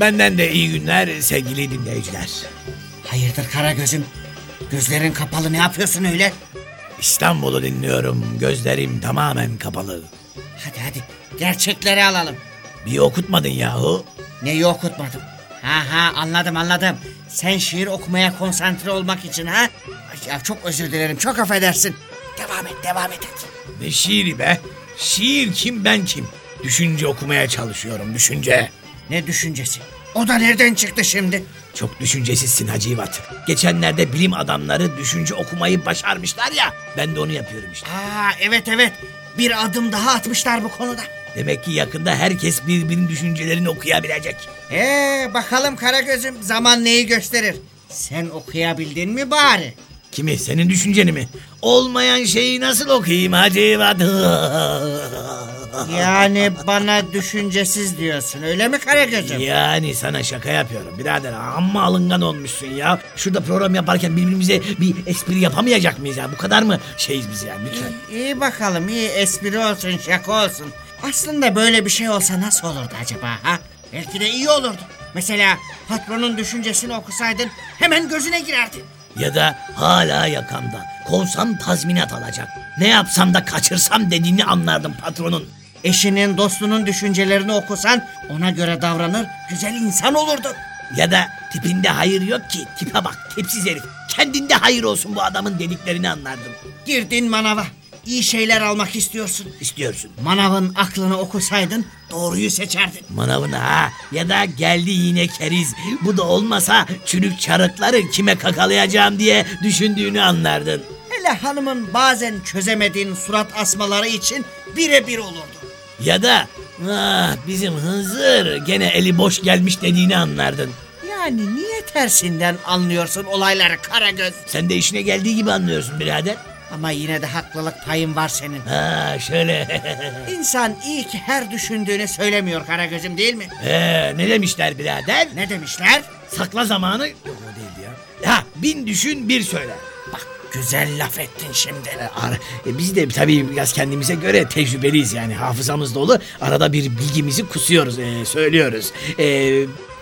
Benden de iyi günler sevgili dinleyiciler. Hayırdır Karagöz'üm? Gözlerin kapalı ne yapıyorsun öyle? İstanbul'u dinliyorum. Gözlerim tamamen kapalı. Hadi hadi gerçekleri alalım. Bir okutmadın yahu. Neyi okutmadım? Ha ha anladım anladım. Sen şiir okumaya konsantre olmak için ha? Ay, Ya çok özür dilerim çok affedersin. Devam et devam et hadi. Ne şiiri be? Şiir kim ben kim? Düşünce okumaya çalışıyorum düşünce. Ne düşüncesi? O da nereden çıktı şimdi? Çok düşüncesizsin Hacivat. Geçenlerde bilim adamları düşünce okumayı başarmışlar ya. Ben de onu yapıyorum işte. Aa evet evet. Bir adım daha atmışlar bu konuda. Demek ki yakında herkes birbirinin düşüncelerini okuyabilecek. Ee bakalım Karagöz'üm zaman neyi gösterir? Sen okuyabildin mi bari? Kimi? Senin düşünceni mi? Olmayan şeyi nasıl okuyayım Hacivat? Yani bana düşüncesiz diyorsun öyle mi Karagöz'üm? Yani sana şaka yapıyorum birader. Amma alıngan olmuşsun ya. Şurada program yaparken birbirimize bir espri yapamayacak mıyız ya? Bu kadar mı şeyiz biz yani lütfen. İyi bakalım iyi espri olsun şaka olsun. Aslında böyle bir şey olsa nasıl olurdu acaba ha? Belki de iyi olurdu. Mesela patronun düşüncesini okusaydın hemen gözüne girerdi. Ya da hala yakamda. Kovsam tazminat alacak. Ne yapsam da kaçırsam dediğini anlardım patronun. Eşinin dostunun düşüncelerini okusan ona göre davranır güzel insan olurdu. Ya da tipinde hayır yok ki. Tipe bak tipsiz herif. Kendinde hayır olsun bu adamın dediklerini anlardım. Girdin manava. İyi şeyler almak istiyorsun. İstiyorsun. Manavın aklını okusaydın doğruyu seçerdin. Manavına ha. Ya da geldi yine keriz. Bu da olmasa çürük çarıkları kime kakalayacağım diye düşündüğünü anlardın. Hele hanımın bazen çözemediğin surat asmaları için birebir olurdu. Ya da ah, bizim Hızır gene eli boş gelmiş dediğini anlardın. Yani niye tersinden anlıyorsun olayları Karagöz? Sen de işine geldiği gibi anlıyorsun birader. Ama yine de haklılık payın var senin. Ha şöyle. İnsan iyi ki her düşündüğünü söylemiyor Karagöz'üm değil mi? Ee, ne demişler birader? Ne demişler? Sakla zamanı. Yok o değildi ya. Ha bin düşün bir söyle. Güzel laf ettin şimdi. Ar- e, biz de tabii biraz kendimize göre tecrübeliyiz yani hafızamız dolu. Arada bir bilgimizi kusuyoruz, e, söylüyoruz. E,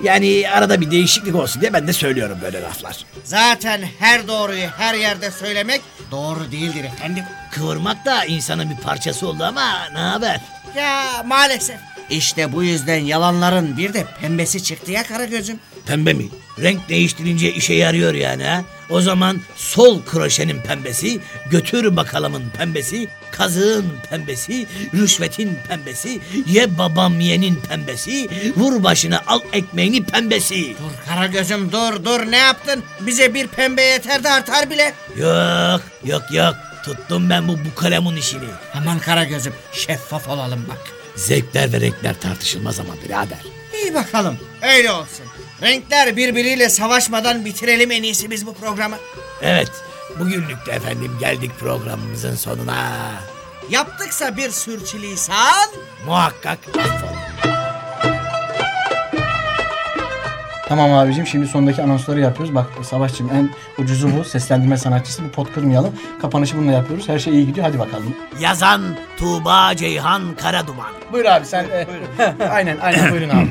yani arada bir değişiklik olsun diye ben de söylüyorum böyle laflar. Zaten her doğruyu her yerde söylemek doğru değildir efendim. Kıvırmak da insanın bir parçası oldu ama ne haber? Ya maalesef. İşte bu yüzden yalanların bir de pembesi çıktı ya Karagöz'üm. Pembe mi? Renk değiştirince işe yarıyor yani ha? O zaman sol kroşenin pembesi, götür bakalımın pembesi, kazığın pembesi, rüşvetin pembesi, ye babam yenin pembesi, vur başına al ekmeğini pembesi. Dur Karagöz'üm dur dur ne yaptın? Bize bir pembe yeter de artar bile. Yok yok yok tuttum ben bu bu kalemun işini. Aman Karagöz'üm şeffaf olalım bak. Zevkler ve renkler tartışılmaz ama birader. İyi bakalım öyle olsun. Renkler birbiriyle savaşmadan bitirelim en iyisi biz bu programı. Evet bugünlük de efendim geldik programımızın sonuna. Yaptıksa bir sürçülisan Muhakkak affola. Tamam abicim şimdi sondaki anonsları yapıyoruz. Bak Savaşçım en ucuzu bu. Seslendirme sanatçısı. Bu pot kırmayalım. Kapanışı bununla yapıyoruz. Her şey iyi gidiyor. Hadi bakalım. Yazan Tuğba Ceyhan Karaduman. Buyur abi sen. e, aynen aynen buyurun abi.